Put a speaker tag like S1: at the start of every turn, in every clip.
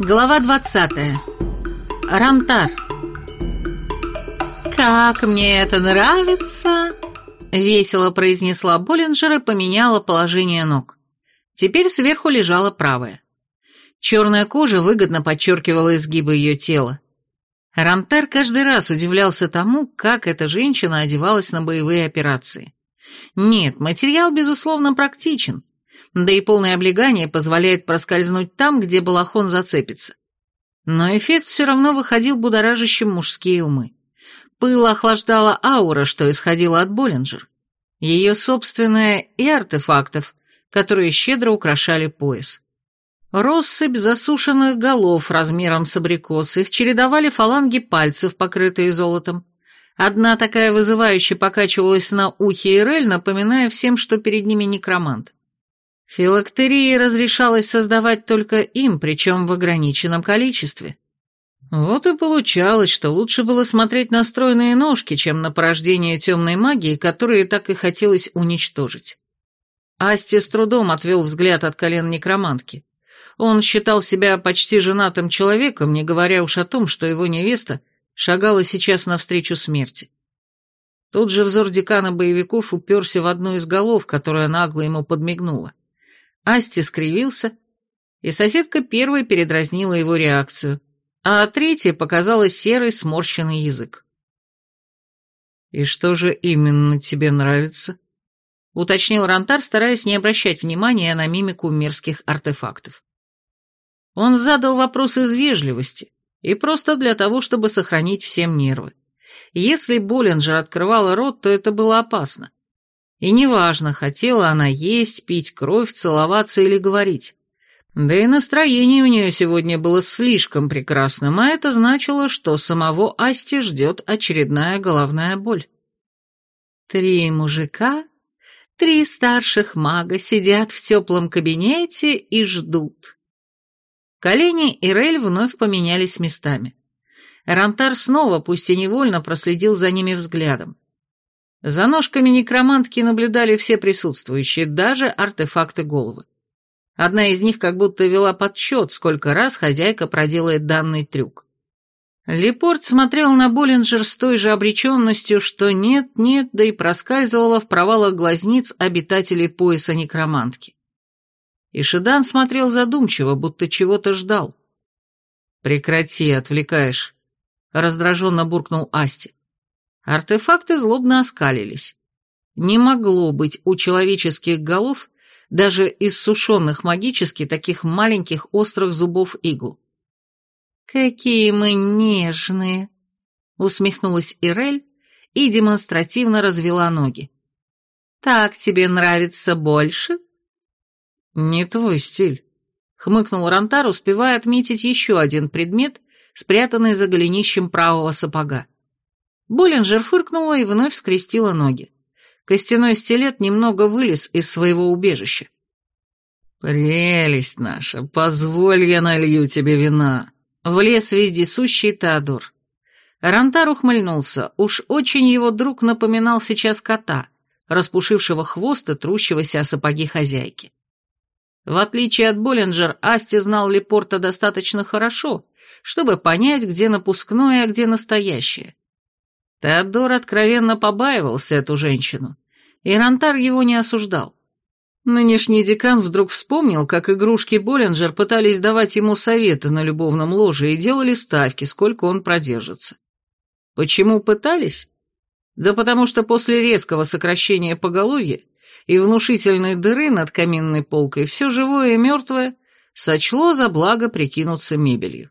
S1: Глава 20. Рантар. «Как мне это нравится!» — весело произнесла Боллинджер и поменяла положение ног. Теперь сверху лежала правая. Черная кожа выгодно подчеркивала изгибы ее тела. Рантар каждый раз удивлялся тому, как эта женщина одевалась на боевые операции. Нет, материал, безусловно, практичен, да и полное облегание позволяет проскользнуть там, где балахон зацепится. Но эффект все равно выходил будоражащим мужские умы. Пыл охлаждала аура, что исходила от Боллинджер. Ее собственная и артефактов, которые щедро украшали пояс. Россыпь засушенных голов размером с абрикос, их чередовали фаланги пальцев, покрытые золотом. Одна такая вызывающе покачивалась на ухе Ирель, напоминая всем, что перед ними некромант. Филактерии разрешалось создавать только им, причем в ограниченном количестве. Вот и получалось, что лучше было смотреть на стройные ножки, чем на порождение темной магии, которые так и хотелось уничтожить. Асти с трудом отвел взгляд от колен некромантки. Он считал себя почти женатым человеком, не говоря уж о том, что его невеста шагала сейчас навстречу смерти. Тут же взор декана боевиков уперся в одну из голов, которая нагло ему подмигнула. Асти скривился, и соседка первой передразнила его реакцию, а третья показала серый сморщенный язык. «И что же именно тебе нравится?» — уточнил Рантар, стараясь не обращать внимания на мимику мерзких артефактов. Он задал вопрос из вежливости и просто для того, чтобы сохранить всем нервы. Если Боллинджер открывала рот, то это было опасно. И неважно, хотела она есть, пить кровь, целоваться или говорить. Да и настроение у нее сегодня было слишком прекрасным, а это значило, что самого Асти ждет очередная головная боль. Три мужика, три старших мага сидят в теплом кабинете и ждут. Колени и Рель вновь поменялись местами. Рантар снова, пусть и невольно, проследил за ними взглядом. За ножками некромантки наблюдали все присутствующие, даже артефакты головы. Одна из них как будто вела подсчет, сколько раз хозяйка проделает данный трюк. Лепорт смотрел на Боллинджер с той же обреченностью, что нет-нет, да и проскальзывала в провалах глазниц обитателей пояса некромантки. И смотрел задумчиво, будто чего-то ждал. «Прекрати, отвлекаешь», — раздраженно буркнул Асти. Артефакты злобно оскалились. Не могло быть у человеческих голов, даже иссушенных магически, таких маленьких острых зубов игл. «Какие мы нежные!» — усмехнулась Ирель и демонстративно развела ноги. «Так тебе нравится больше?» «Не твой стиль», — хмыкнул Рантар, успевая отметить еще один предмет, спрятанный за голенищем правого сапога. Боллинджер фыркнула и вновь скрестила ноги. Костяной стилет немного вылез из своего убежища. «Прелесть наша, позволь я налью тебе вина», — влез вездесущий Теодор. Рантар ухмыльнулся, уж очень его друг напоминал сейчас кота, распушившего хвост и трущегося о сапоги хозяйки. В отличие от Боллинджер, Асти знал Лепорта достаточно хорошо, чтобы понять, где напускное, а где настоящее. Теодор откровенно побаивался эту женщину, и Рантар его не осуждал. Нынешний декан вдруг вспомнил, как игрушки Боллинджер пытались давать ему советы на любовном ложе и делали ставки, сколько он продержится. Почему пытались? Да потому что после резкого сокращения поголовья и внушительной дыры над каминной полкой все живое и мертвое сочло за благо прикинуться мебелью.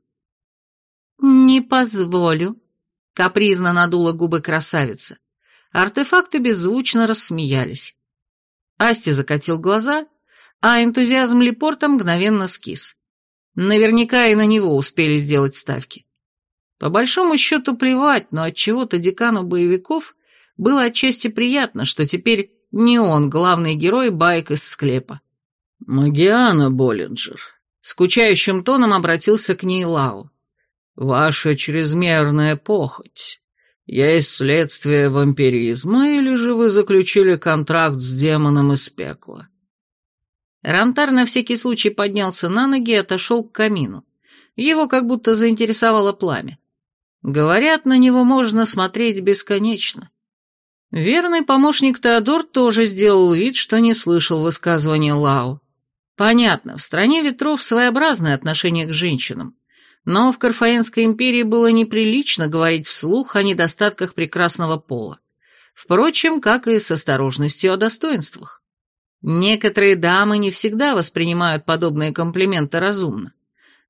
S1: «Не позволю», Капризно надула губы красавица. Артефакты беззвучно рассмеялись. Асти закатил глаза, а энтузиазм Лепорта мгновенно скис. Наверняка и на него успели сделать ставки. По большому счету плевать, но от чего то декану боевиков было отчасти приятно, что теперь не он главный герой байк из склепа. «Магиана Боллинджер», — скучающим тоном обратился к ней Лао. Ваша чрезмерная похоть. Есть следствие вампиризма, или же вы заключили контракт с демоном из пекла?» Рантар на всякий случай поднялся на ноги и отошел к камину. Его как будто заинтересовало пламя. Говорят, на него можно смотреть бесконечно. Верный помощник Теодор тоже сделал вид, что не слышал высказывания Лао. Понятно, в стране ветров своеобразное отношение к женщинам, но в Карфаенской империи было неприлично говорить вслух о недостатках прекрасного пола. Впрочем, как и с осторожностью о достоинствах. Некоторые дамы не всегда воспринимают подобные комплименты разумно,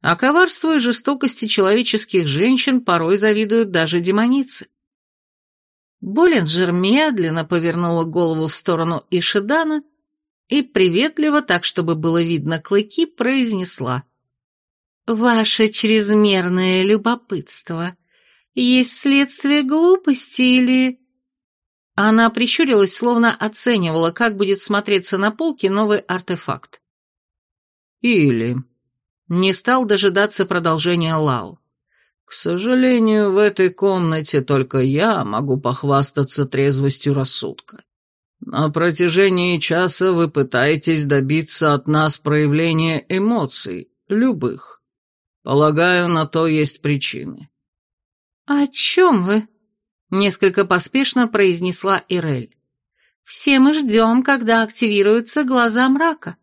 S1: а коварству и жестокости человеческих женщин порой завидуют даже демоницы. Боллинджер медленно повернула голову в сторону Ишидана и приветливо, так чтобы было видно клыки, произнесла. «Ваше чрезмерное любопытство есть следствие глупости или...» Она прищурилась, словно оценивала, как будет смотреться на полке новый артефакт. «Или...» Не стал дожидаться продолжения Лау. «К сожалению, в этой комнате только я могу похвастаться трезвостью рассудка. На протяжении часа вы пытаетесь добиться от нас проявления эмоций, любых. Полагаю, на то есть причины». «О чем вы?» Несколько поспешно произнесла Ирель. «Все мы ждем, когда активируются глаза мрака».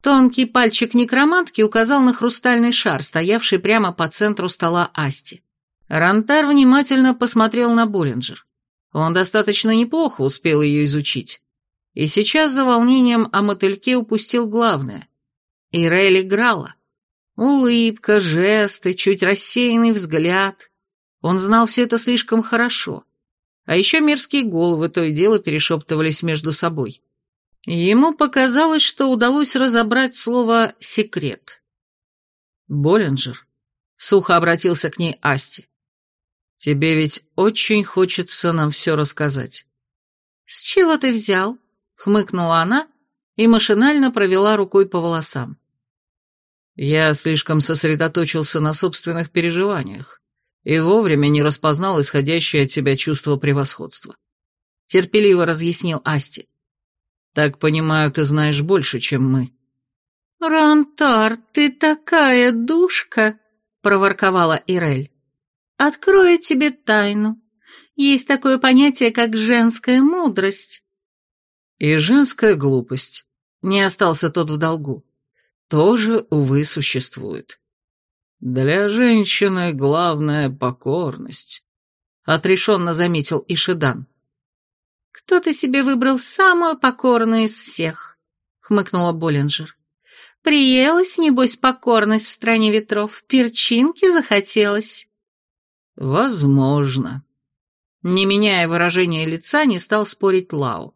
S1: Тонкий пальчик некромантки указал на хрустальный шар, стоявший прямо по центру стола Асти. Рантар внимательно посмотрел на Боллинджер. Он достаточно неплохо успел ее изучить. И сейчас за волнением о мотыльке упустил главное. Ирель играла. Улыбка, жесты, чуть рассеянный взгляд. Он знал все это слишком хорошо. А еще мерзкие головы то и дело перешептывались между собой. Ему показалось, что удалось разобрать слово «секрет». «Боллинджер», — сухо обратился к ней Асти, — «тебе ведь очень хочется нам все рассказать». «С чего ты взял?» — хмыкнула она и машинально провела рукой по волосам. Я слишком сосредоточился на собственных переживаниях и вовремя не распознал исходящее от тебя чувство превосходства. Терпеливо разъяснил Асти. Так понимаю, ты знаешь больше, чем мы. «Рантар, ты такая душка!» — проворковала Ирель. «Открою тебе тайну. Есть такое понятие, как женская мудрость». «И женская глупость», — не остался тот в долгу, — «тоже, увы, существует». «Для женщины главная покорность», — отрешенно заметил Ишидан.
S2: «Кто-то себе выбрал самую покорную из всех», — хмыкнула Боллинджер. «Приелась, небось, покорность в стране ветров, перчинки захотелось».
S1: «Возможно». Не меняя выражения лица, не стал спорить Лао.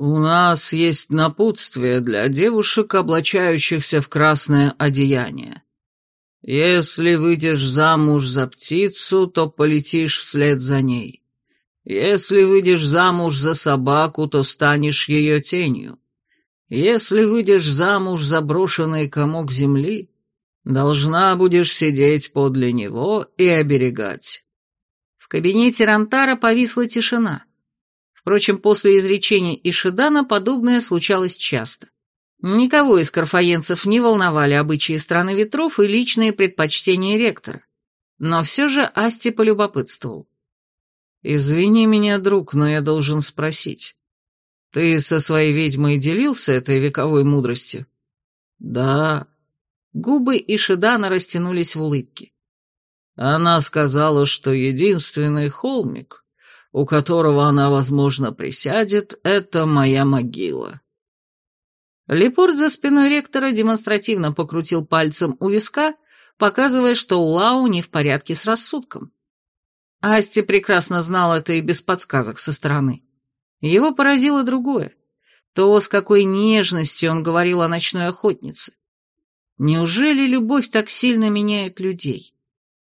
S1: «У нас есть напутствие для девушек, облачающихся в красное одеяние. Если выйдешь замуж за птицу, то полетишь вслед за ней. Если выйдешь замуж за собаку, то станешь ее тенью. Если выйдешь замуж за брошенный комок земли, должна будешь сидеть подле него и оберегать. В кабинете Рантара повисла тишина. Впрочем, после изречения Ишидана подобное случалось часто. Никого из карфаенцев не волновали обычаи страны ветров и личные предпочтения ректора. Но все же Асти полюбопытствовал. «Извини меня, друг, но я должен спросить. Ты со своей ведьмой делился этой вековой мудростью?» «Да». Губы Ишидана растянулись в улыбке. Она сказала, что единственный холмик, у которого она, возможно, присядет, это моя могила. Лепорт за спиной ректора демонстративно покрутил пальцем у виска, показывая, что у Лау не в порядке с рассудком. Асти прекрасно знал это и без подсказок со стороны. Его поразило другое. То, с какой нежностью он говорил о ночной охотнице. Неужели любовь так сильно меняет людей?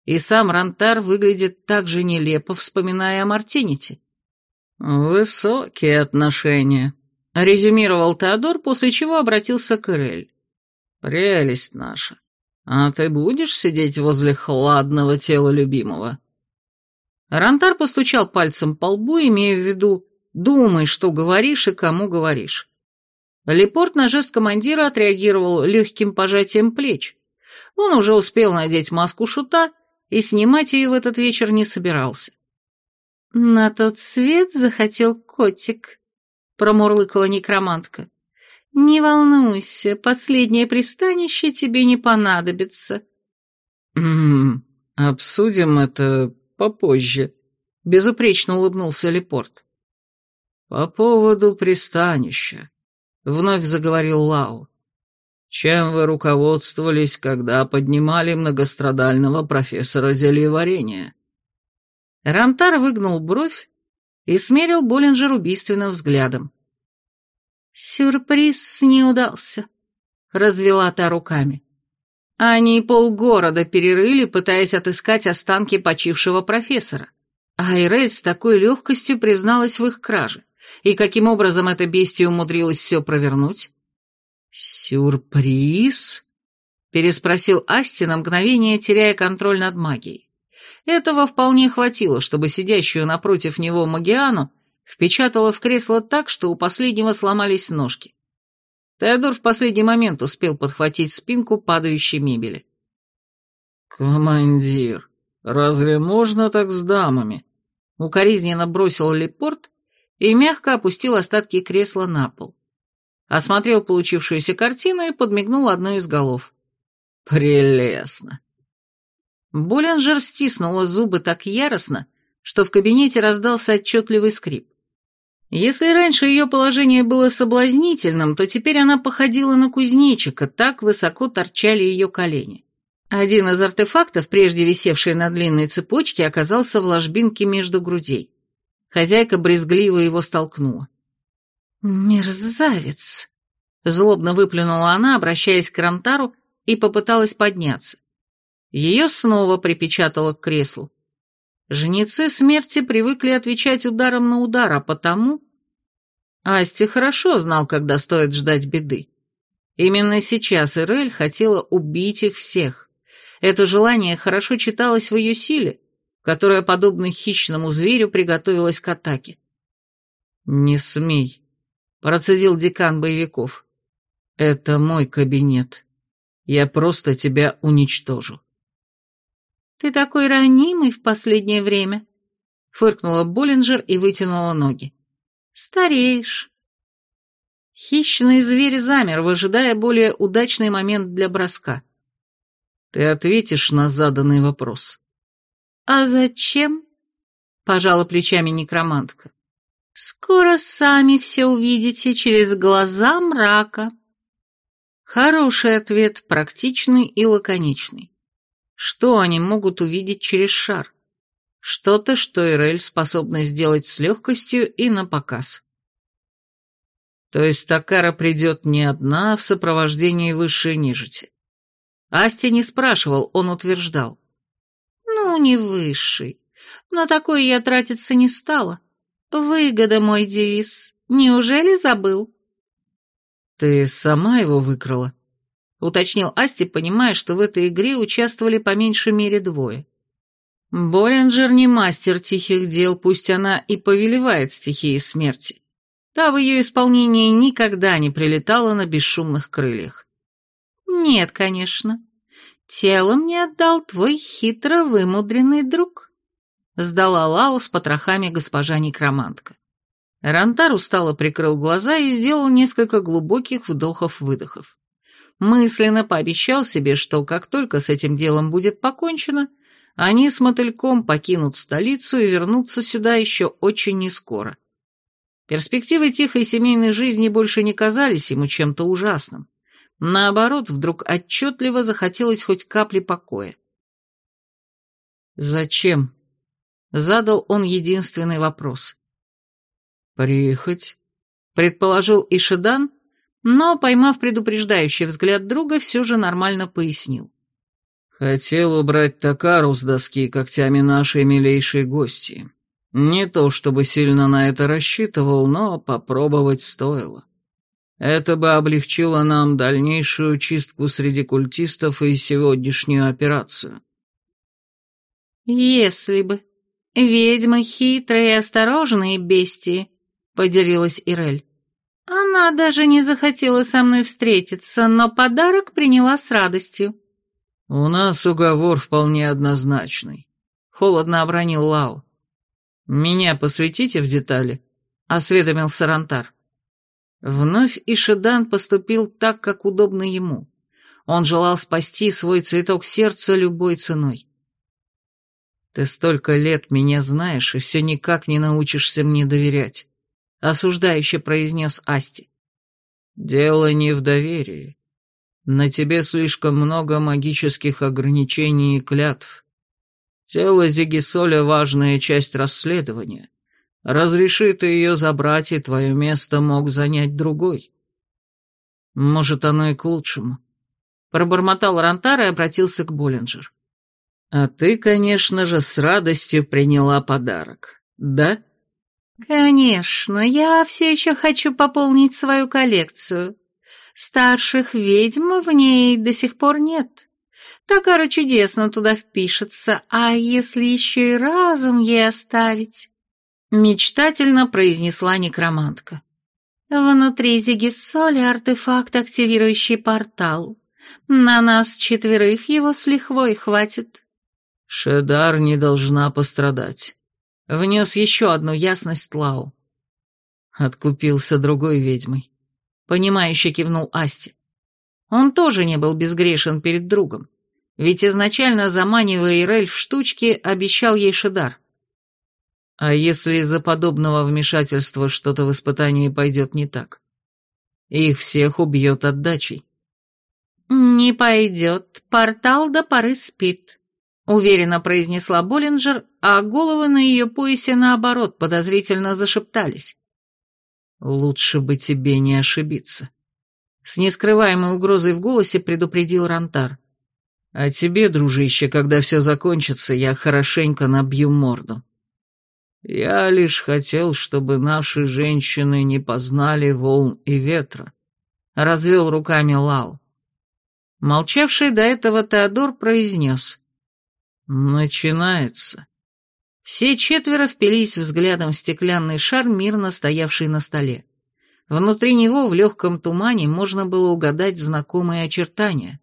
S1: И сам Рантар выглядит так же нелепо, вспоминая о Мартините. «Высокие отношения», резюмировал Теодор, после чего обратился к Ирель. «Прелесть наша. А ты будешь сидеть возле хладного тела любимого?» Рантар постучал пальцем по лбу, имея в виду «думай, что говоришь и кому говоришь». Лепорт на жест командира отреагировал легким пожатием плеч. Он уже успел надеть маску шута и снимать ее в этот вечер не собирался.
S2: «На тот свет захотел котик», — промурлыкала некромантка. «Не волнуйся, последнее пристанище тебе не понадобится».
S1: «М-м, обсудим это попозже», — безупречно улыбнулся Лепорт. «По поводу пристанища», — вновь заговорил Лау. «Чем вы руководствовались, когда поднимали многострадального профессора зельеварения?»
S2: Рантар выгнул бровь и смерил Боллинджер убийственным взглядом. «Сюрприз не удался», — развела та руками. Они полгорода перерыли, пытаясь отыскать останки почившего профессора. Айрель с такой легкостью призналась в их краже. И каким образом эта бестия умудрилась все провернуть? «Сюрприз?» — переспросил Асти на мгновение, теряя контроль над магией. Этого вполне хватило, чтобы сидящую напротив него Магиану впечатала в кресло так, что у последнего сломались ножки. Теодор в последний момент успел подхватить спинку падающей мебели.
S3: «Командир, разве можно так с дамами?»
S1: Укоризненно бросил Лепорт и мягко опустил остатки кресла на пол. Осмотрел получившуюся картину и подмигнул одной из голов.
S3: «Прелестно!»
S1: Буллинджер стиснула зубы так яростно, что в кабинете раздался отчетливый скрип. Если раньше ее положение было соблазнительным, то теперь она походила на кузнечика, так высоко торчали ее колени. Один из артефактов, прежде висевший на длинной цепочке, оказался в ложбинке между грудей. Хозяйка брезгливо его столкнула.
S2: «Мерзавец!»
S1: — злобно выплюнула она, обращаясь к Рантару, и попыталась подняться. Ее снова припечатало к креслу. Женицы смерти привыкли отвечать ударом на удар, а потому... Асти хорошо знал, когда стоит ждать беды. Именно сейчас Ирель хотела убить их всех. Это желание хорошо читалось в ее силе, которая, подобно хищному зверю, приготовилась к атаке. «Не смей», — процедил декан боевиков. «Это мой кабинет. Я просто тебя уничтожу».
S2: «Ты такой ранимый в последнее время», — фыркнула Боллинджер и вытянула ноги. «Стареешь».
S1: Хищный зверь замер, выжидая более удачный момент для броска. «Ты ответишь на заданный вопрос».
S2: «А зачем?» — пожала плечами некромантка. «Скоро сами все увидите через глаза мрака».
S1: Хороший ответ, практичный и лаконичный. Что они могут увидеть через шар? Что-то, что Ирель способна сделать с легкостью и на показ. То есть Такара придет не одна, а в сопровождении высшей нежити. Асти не спрашивал, он утверждал.
S2: «Ну, не высший. На такое я тратиться не стала. Выгода мой девиз. Неужели забыл?»
S1: «Ты сама его выкрала?» — уточнил Асти, понимая, что в этой игре участвовали по меньшей мере двое. Боллинджер не мастер тихих дел, пусть она и повелевает стихией смерти. Та в ее исполнении никогда не прилетала на бесшумных крыльях.
S2: «Нет, конечно. Тело мне отдал твой хитро вымудренный друг», — сдала Лао с потрохами госпожа некромантка.
S1: Рантар устало прикрыл глаза и сделал несколько глубоких вдохов-выдохов мысленно пообещал себе, что как только с этим делом будет покончено, они с мотыльком покинут столицу и вернутся сюда еще очень нескоро. Перспективы тихой семейной жизни больше не казались ему чем-то ужасным. Наоборот, вдруг отчетливо захотелось хоть капли покоя. «Зачем?» — задал он единственный вопрос.
S3: «Приехать», —
S1: предположил Ишидан, но, поймав предупреждающий взгляд друга, все же нормально пояснил.
S3: «Хотел убрать Такару с доски когтями нашей милейшей гости. Не то чтобы сильно на это рассчитывал, но попробовать стоило. Это бы облегчило нам дальнейшую чистку среди культистов и сегодняшнюю операцию».
S2: «Если бы. Ведьмы хитрые и осторожные бестии», — поделилась Ирель. Она даже не захотела со мной встретиться, но подарок приняла с радостью.
S3: «У нас уговор вполне однозначный», — холодно обронил Лау. «Меня посвятите в детали?» — осведомил Сарантар. Вновь Ишидан поступил так, как удобно ему. Он желал спасти свой цветок сердца любой ценой. «Ты столько лет меня знаешь и все никак не научишься мне доверять», — осуждающе произнес Асти. «Дело не в доверии. На тебе слишком много магических ограничений и клятв. Тело Зигисоля — важная часть расследования. Разреши ты ее забрать, и твое место мог занять другой. Может, оно и к лучшему. Пробормотал Рантар и обратился к Боллинджер. А ты, конечно же, с радостью приняла подарок, да?
S2: Конечно, я все еще хочу пополнить свою коллекцию. Старших ведьм в ней до сих пор нет. Такара чудесно туда впишется, а если еще и разум ей оставить? Мечтательно произнесла некромантка. Внутри Зигиссоли артефакт, активирующий портал. На нас четверых его с лихвой хватит.
S3: Шедар не должна пострадать. Внес еще одну ясность Лау. Откупился другой ведьмой. Понимающе кивнул Асти. Он тоже не был безгрешен перед другом. Ведь изначально, заманивая Ирель в штучки, обещал ей Шедар. А если из-за подобного вмешательства что-то в испытании пойдет не так? Их всех убьет отдачей.
S2: «Не пойдет, портал до поры спит», — уверенно произнесла Боллинджер, а головы на ее поясе, наоборот, подозрительно зашептались.
S3: «Лучше бы тебе не ошибиться», — с нескрываемой угрозой в голосе предупредил Рантар. «А тебе, дружище, когда все закончится, я хорошенько набью морду». Я лишь хотел, чтобы наши женщины не познали волн и ветра», — развел руками Лау. Молчавший до этого Теодор произнес. «Начинается». Все четверо впились взглядом в стеклянный шар, мирно стоявший на столе. Внутри него в легком тумане можно было угадать знакомые очертания.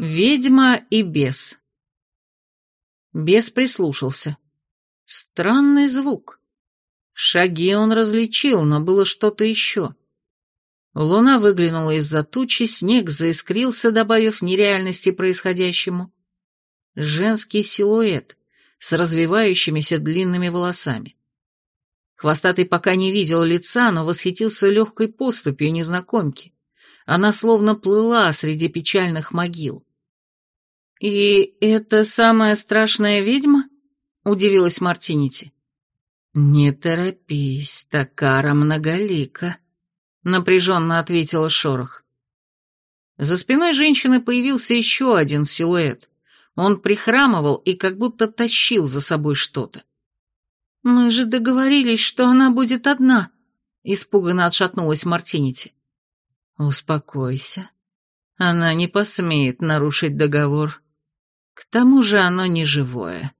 S3: Ведьма и бес. Бес прислушался. Странный звук. Шаги он различил, но было что-то еще. Луна выглянула из-за тучи, снег заискрился, добавив нереальности происходящему. Женский силуэт с развивающимися длинными волосами. Хвостатый пока не видел лица, но восхитился легкой поступью незнакомки. Она словно плыла среди печальных могил. «И это самая страшная ведьма?» — удивилась Мартинити. «Не торопись, Такара многолика», — напряженно ответила Шорох. За спиной женщины появился еще один силуэт. Он прихрамывал и как будто тащил за собой что-то. «Мы же договорились, что она будет одна», — испуганно отшатнулась Мартинити. «Успокойся. Она не посмеет нарушить договор. К тому же оно не живое»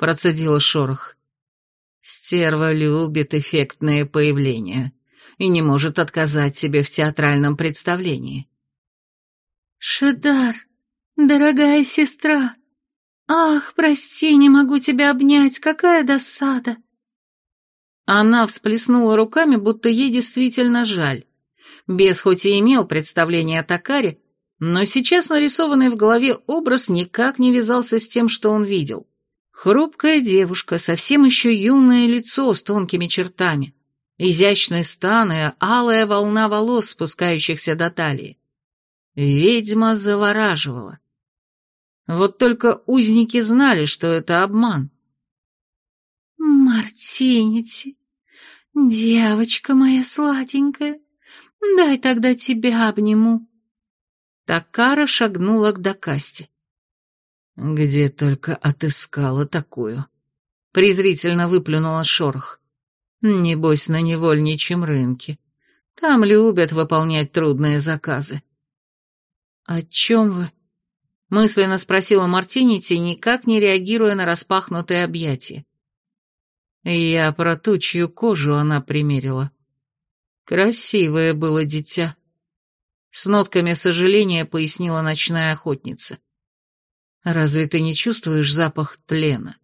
S3: процедила шорох. Стерва любит эффектные появления и не может отказать себе в театральном представлении.
S2: «Шедар, дорогая сестра! Ах, прости, не могу тебя обнять, какая досада!»
S1: Она всплеснула руками, будто ей действительно жаль. Бес хоть и имел представление о Такаре, но сейчас нарисованный в голове образ никак не вязался с тем, что он видел. Хрупкая девушка, совсем еще юное лицо с тонкими чертами, изящные станы, алая волна волос, спускающихся до талии. Ведьма завораживала. Вот только узники знали, что это обман.
S2: «Мартинити, девочка моя сладенькая, дай тогда тебя обниму».
S1: Такара шагнула к Дакасте. «Где только отыскала такую?» Презрительно выплюнула шорох. «Небось, на невольничьем рынке. Там любят выполнять трудные заказы». «О чем вы?» Мысленно спросила Мартинити, никак не реагируя на распахнутые объятия. Я про тучью кожу она примерила. Красивое было дитя. С нотками сожаления пояснила ночная охотница. Разве ты не чувствуешь запах тлена?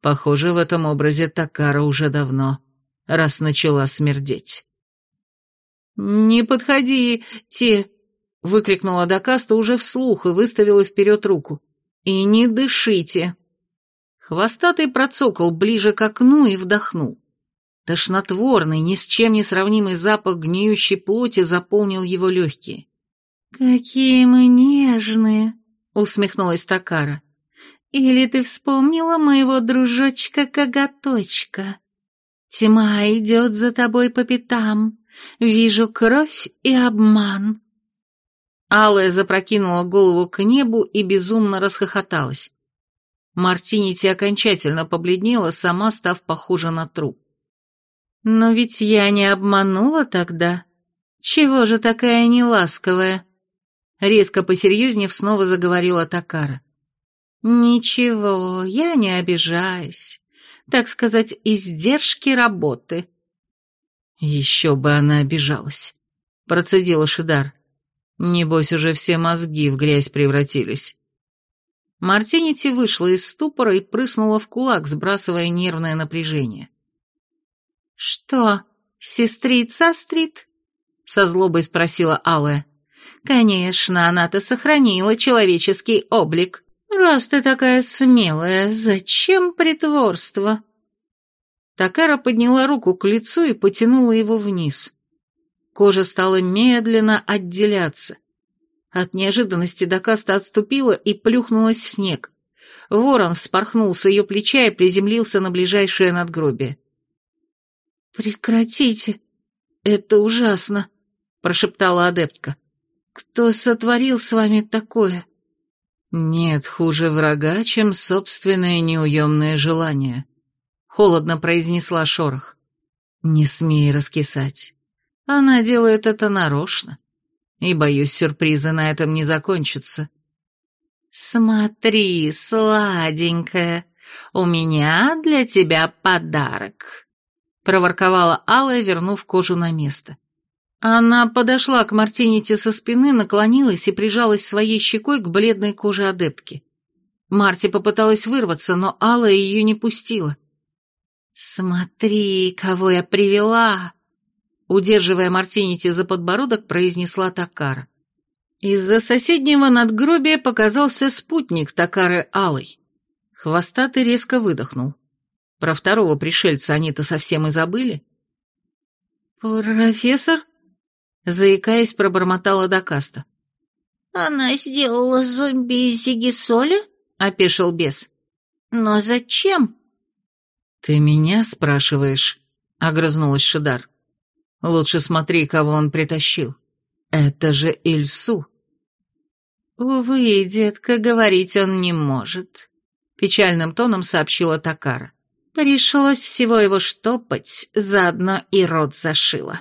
S1: Похоже, в этом образе Такара уже давно, раз начала смердеть. «Не подходи, те!» — выкрикнула Дакаста уже вслух и выставила вперед руку. «И не дышите!» Хвостатый процокал ближе к окну и вдохнул. Тошнотворный, ни с чем не сравнимый запах гниющей плоти заполнил его легкие.
S2: «Какие мы нежные!» — усмехнулась Такара. «Или ты вспомнила моего дружочка-коготочка? Тьма идет за тобой по пятам. Вижу кровь и обман».
S1: Алая запрокинула голову к небу и безумно расхохоталась. Мартинити окончательно побледнела, сама став похожа на труп.
S2: «Но ведь я не обманула тогда. Чего же такая неласковая?» Резко посерьезнев снова заговорила Такара. «Ничего, я не обижаюсь. Так сказать, издержки работы».
S1: «Еще бы она обижалась», — процедила Шидар. «Небось, уже все мозги в грязь превратились». Мартинити вышла из ступора и прыснула в кулак, сбрасывая нервное напряжение.
S2: «Что, сестрица Астрид?» — со злобой спросила Алая. «Конечно, она-то сохранила человеческий облик. Раз ты такая смелая, зачем притворство?»
S1: Такара подняла руку к лицу и потянула его вниз. Кожа стала медленно отделяться. От неожиданности Дакаста отступила и плюхнулась в снег. Ворон вспорхнул с ее плеча и приземлился на ближайшее надгробие.
S2: «Прекратите! Это ужасно!» — прошептала адептка. «Кто сотворил с вами такое?»
S1: «Нет хуже врага, чем собственное неуемное желание», — холодно произнесла Шорох. «Не смей раскисать. Она делает это нарочно и, боюсь, сюрпризы на этом не закончатся.
S2: «Смотри, сладенькая, у меня для тебя подарок», — проворковала Алая, вернув кожу на место.
S1: Она подошла к Мартините со спины, наклонилась и прижалась своей щекой к бледной коже адептки. Марти попыталась вырваться, но Алая ее не пустила.
S2: «Смотри, кого я привела!»
S1: Удерживая Мартинити за подбородок, произнесла Такара. Из-за соседнего надгробия показался спутник Такары Алой. Хвостатый резко выдохнул. Про второго пришельца они-то совсем и забыли.
S2: «Профессор?» Заикаясь, пробормотала Дакаста.
S4: «Она сделала зомби из зигисоля?»
S1: — опешил бес.
S4: «Но зачем?»
S1: «Ты меня спрашиваешь?» — огрызнулась Шидар. Лучше смотри, кого он притащил. Это же Ильсу.
S2: Увы, детка, говорить он не может, печальным тоном сообщила Такара. Пришлось всего его штопать, заодно и рот зашила.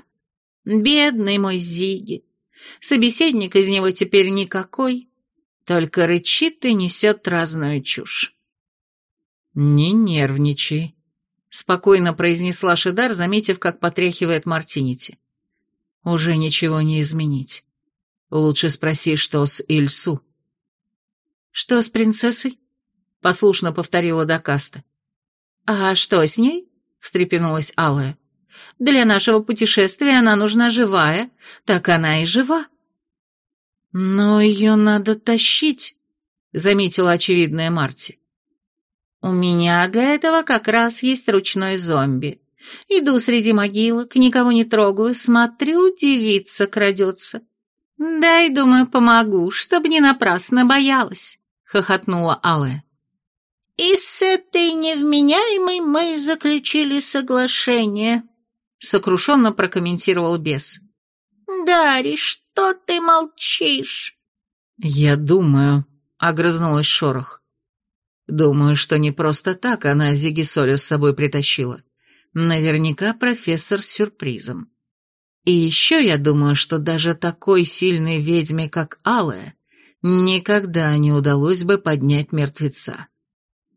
S2: Бедный мой Зиги. Собеседник из него теперь никакой, только рычит и несет разную чушь.
S1: «Не нервничай», спокойно произнесла Шидар, заметив, как потряхивает Мартинити. Уже ничего не изменить. Лучше спроси, что с Ильсу.
S2: Что с принцессой? Послушно повторила Дакаста. А что с ней? встрепенулась Алая. Для нашего путешествия она нужна живая, так она и жива.
S1: Но ее надо тащить, заметила очевидная Марти.
S2: У меня для этого как раз есть ручной зомби. Иду среди могилок, никого не трогаю, смотрю, девица крадется. Дай, думаю, помогу, чтобы не напрасно боялась, хохотнула Алая.
S4: И с этой невменяемой мы заключили соглашение,
S2: сокрушенно прокомментировал бес.
S4: Дари, что ты молчишь?
S1: Я думаю, огрызнулась Шорох. Думаю, что не просто так она Зигисоля с собой притащила. Наверняка профессор с сюрпризом. И еще я думаю, что даже такой сильной ведьме, как Алая, никогда не удалось бы поднять мертвеца.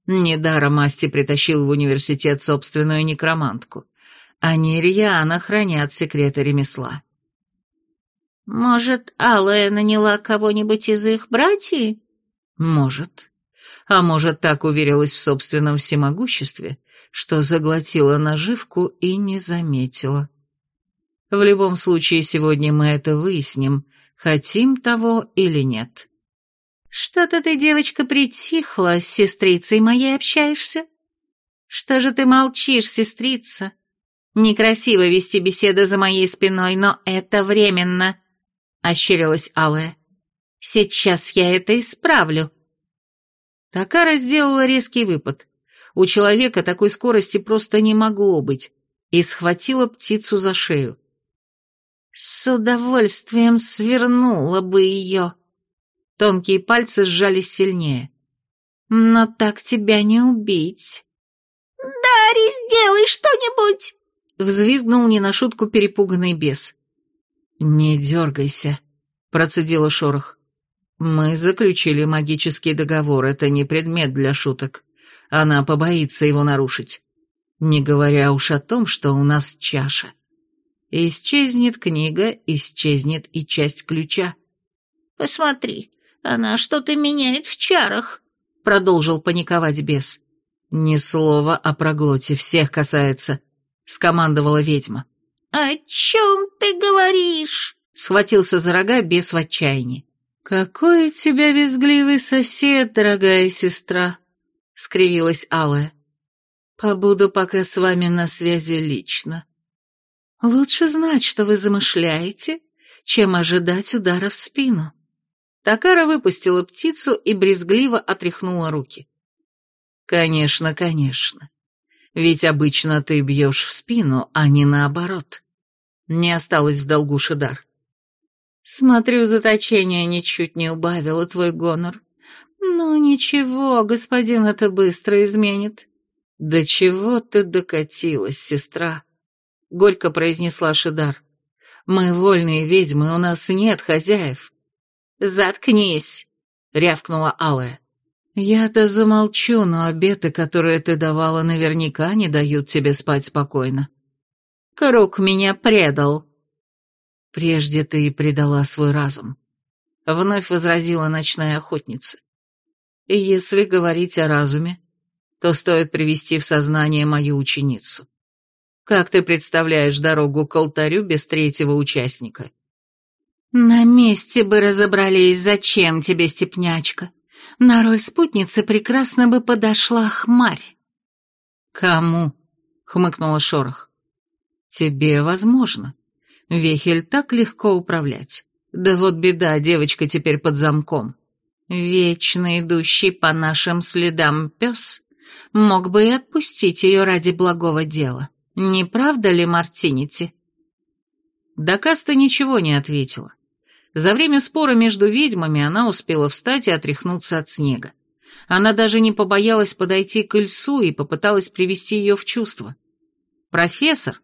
S1: Недаром Асти притащил в университет собственную некромантку, а не рьяно хранят секреты ремесла.
S4: Может, Алая наняла кого-нибудь из их братьев?
S1: Может. А может, так уверилась в собственном всемогуществе, что заглотила наживку и не заметила. В любом случае, сегодня мы это выясним, хотим того или нет.
S2: Что-то ты, девочка, притихла, с сестрицей моей общаешься? Что же ты молчишь, сестрица? Некрасиво вести беседы за моей спиной, но это временно, — ощерилась Алая. Сейчас я это исправлю.
S1: Такара сделала резкий выпад. У человека такой скорости просто не могло быть, и схватила птицу за шею.
S2: С удовольствием свернула бы ее. Тонкие пальцы сжались сильнее. Но так тебя не убить.
S4: «Дарри, сделай что-нибудь!»
S1: Взвизгнул не на шутку перепуганный бес. «Не дергайся», — процедила шорох. «Мы заключили магический договор, это не предмет для шуток. Она побоится его нарушить. Не говоря уж о том, что у нас чаша». Исчезнет книга, исчезнет и часть ключа.
S4: «Посмотри, она что-то меняет в чарах», —
S1: продолжил паниковать бес. «Ни слова о проглоте, всех касается», — скомандовала ведьма.
S4: «О чем ты говоришь?»
S1: — схватился за рога бес в отчаянии.
S2: «Какой тебя визгливый сосед, дорогая сестра», — скривилась Алая. «Побуду пока с вами на связи лично. Лучше знать, что вы замышляете, чем ожидать удара в спину.
S1: Такара выпустила птицу и брезгливо отряхнула руки. Конечно, конечно. Ведь обычно ты бьешь в спину, а не наоборот. Не осталось в долгу Шидар.
S2: Смотрю, заточение ничуть не убавило твой гонор. Ну ничего, господин это быстро изменит.
S1: До чего ты докатилась, сестра? горько произнесла Шидар. «Мы вольные ведьмы, у нас нет хозяев».
S2: «Заткнись!» — рявкнула Алая.
S1: «Я-то замолчу, но обеты, которые ты давала, наверняка не дают тебе спать спокойно».
S2: «Круг меня предал».
S1: «Прежде ты и предала свой разум», — вновь возразила ночная охотница. «И если говорить о разуме, то стоит привести в сознание мою ученицу. Как ты представляешь дорогу к алтарю без третьего участника?
S2: На месте бы разобрались, зачем тебе степнячка. На роль спутницы прекрасно бы подошла хмарь.
S1: Кому? хмыкнула Шорох. Тебе возможно. Вехель так легко управлять. Да вот беда, девочка теперь под замком.
S2: Вечно идущий по нашим следам пес мог бы и отпустить ее ради благого дела. Не правда ли, Мартинити?»
S1: Дакаста ничего не ответила. За время спора между ведьмами она успела встать и отряхнуться от снега. Она даже не побоялась подойти к Ильсу и попыталась привести ее в чувство. Профессор,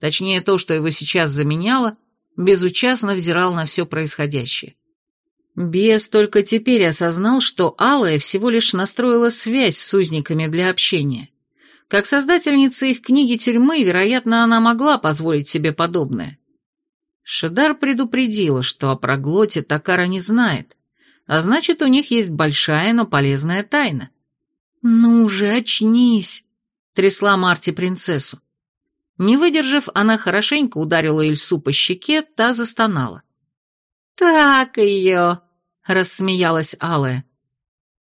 S1: точнее то, что его сейчас заменяло, безучастно взирал на все происходящее. Бес только теперь осознал, что Алая всего лишь настроила связь с узниками для общения. Как создательница их книги тюрьмы, вероятно, она могла позволить себе подобное. Шедар предупредила, что о проглоте Такара не знает, а значит, у них есть большая, но полезная тайна.
S2: «Ну уже очнись!»
S1: — трясла Марти принцессу. Не выдержав, она хорошенько ударила Ильсу по щеке, та застонала.
S2: «Так ее!»
S1: — рассмеялась Алая.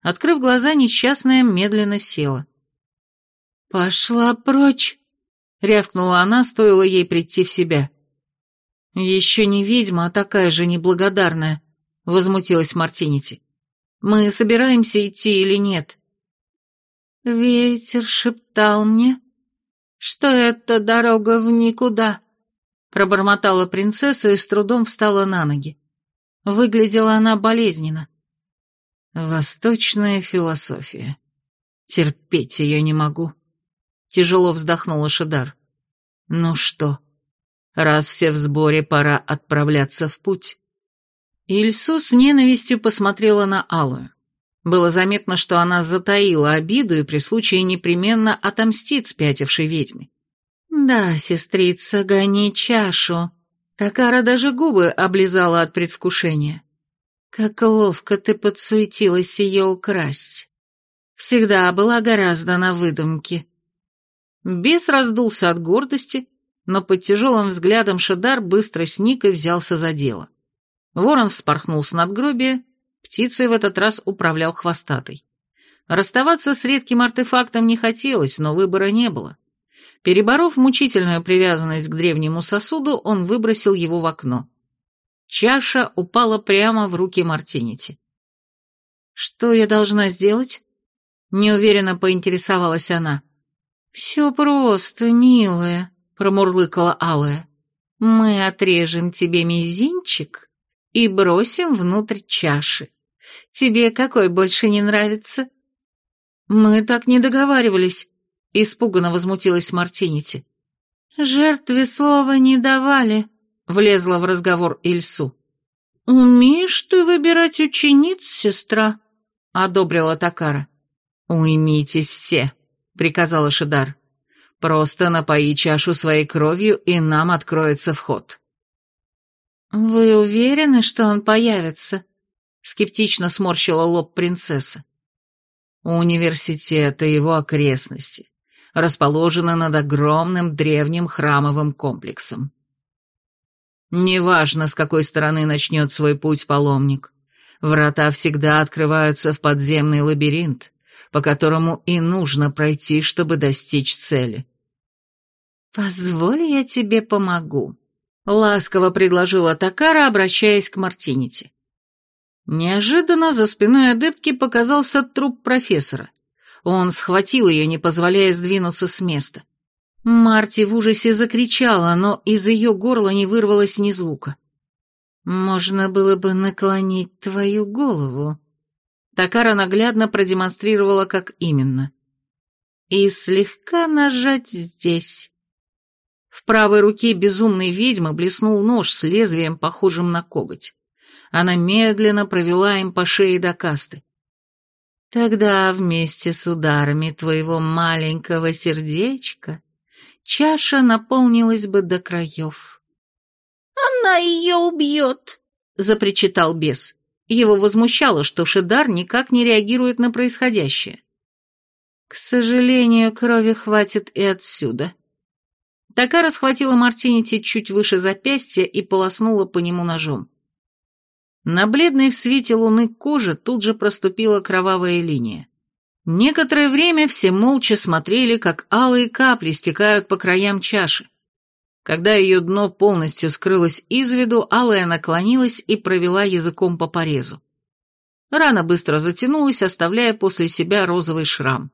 S1: Открыв глаза, несчастная медленно села.
S2: «Пошла прочь!» — рявкнула она, стоило ей прийти в себя.
S1: «Еще не ведьма, а такая же неблагодарная», — возмутилась Мартинити. «Мы собираемся идти или нет?»
S2: «Ветер шептал мне, что это дорога в никуда», — пробормотала принцесса и с трудом встала на ноги. Выглядела она болезненно.
S1: «Восточная философия. Терпеть ее не могу», Тяжело вздохнула Шидар. Ну что, раз все в сборе, пора отправляться в путь. Ильсу с ненавистью посмотрела на Алую. Было заметно, что она затаила обиду и при случае непременно отомстит спятившей ведьме.
S2: «Да, сестрица, гони чашу»,
S1: Такара даже губы облизала от предвкушения. Как ловко ты подсуетилась ее украсть. Всегда была гораздо на выдумке. Бес раздулся от гордости, но под тяжелым взглядом Шадар быстро сник и взялся за дело. Ворон вспорхнул с надгробия, птицей в этот раз управлял хвостатой. Расставаться с редким артефактом не хотелось, но выбора не было. Переборов мучительную привязанность к древнему сосуду, он выбросил его в окно. Чаша упала прямо в руки Мартинити. «Что я должна сделать?» Неуверенно поинтересовалась она. «Все просто, милая», — промурлыкала Алая. «Мы отрежем тебе мизинчик и бросим внутрь чаши. Тебе какой больше не нравится?» «Мы так не договаривались», — испуганно возмутилась Мартинити. «Жертве слова не давали», — влезла в разговор Ильсу. «Умеешь ты выбирать учениц, сестра?» — одобрила Такара. «Уймитесь все», — приказала Шидар. «Просто напои чашу своей кровью, и нам откроется вход». «Вы уверены, что он появится?» — скептично сморщила лоб принцесса. Университет и его окрестности расположены над огромным древним храмовым комплексом. Неважно, с какой стороны начнет свой путь паломник, врата всегда открываются в подземный лабиринт, по которому и нужно пройти, чтобы достичь цели. «Позволь, я тебе помогу», — ласково предложила Такара, обращаясь к Мартинити. Неожиданно за спиной адептки показался труп профессора. Он схватил ее, не позволяя сдвинуться с места. Марти в ужасе закричала, но из ее горла не вырвалось ни звука. «Можно было бы наклонить твою голову». Такара наглядно продемонстрировала, как именно. «И слегка нажать здесь». В правой руке безумной ведьмы блеснул нож с лезвием, похожим на коготь. Она медленно провела им по шее до касты. Тогда вместе с ударами твоего маленького сердечка чаша наполнилась бы до краев.
S4: «Она ее убьет!» — запричитал бес. Его возмущало, что Шедар никак не реагирует на происходящее. «К сожалению, крови хватит и отсюда». Такара схватила Мартинити чуть выше запястья и полоснула по нему ножом. На бледной в свете луны коже тут же проступила кровавая линия. Некоторое время все молча смотрели, как алые капли стекают по краям чаши. Когда ее дно полностью скрылось из виду, алая наклонилась и провела языком по порезу. Рана быстро затянулась, оставляя после себя розовый шрам.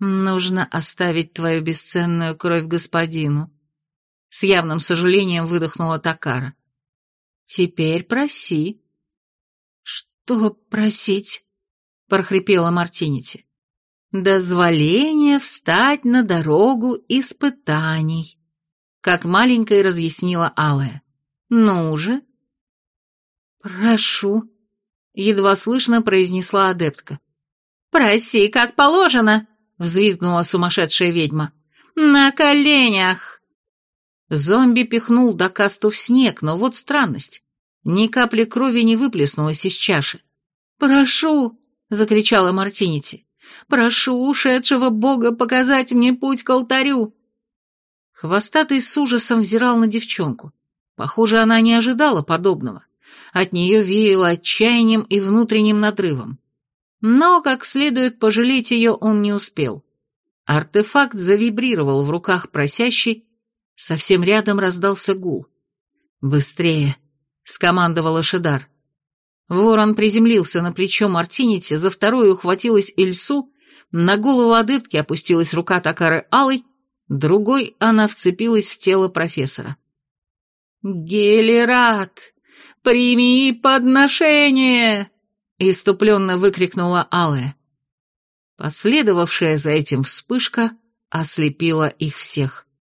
S4: «Нужно оставить твою бесценную кровь господину», — с явным сожалением выдохнула Такара. Теперь проси». «Что просить?» — прохрипела Мартинити. «Дозволение встать на дорогу испытаний», — как маленькая разъяснила Алая. «Ну же». «Прошу», — едва слышно произнесла адептка. «Проси, как положено», — взвизгнула сумасшедшая ведьма. «На коленях!» Зомби пихнул Дакасту в снег, но вот странность. Ни капли крови не выплеснулась из чаши. «Прошу!» — закричала Мартинити. «Прошу ушедшего бога показать мне путь к алтарю!» Хвостатый с ужасом взирал на девчонку. Похоже, она не ожидала подобного. От нее веяло отчаянием и внутренним надрывом. Но, как следует пожалеть ее, он не успел. Артефакт завибрировал в руках просящей, Совсем рядом раздался гул. «Быстрее!» — скомандовала Шидар. Ворон приземлился на плечо Мартинити, за вторую ухватилась Ильсу, на голову адептки опустилась рука Такары Алой, другой она вцепилась в тело профессора. «Гелерат, прими подношение!» — иступленно выкрикнула Алая. Последовавшая за этим вспышка ослепила их всех.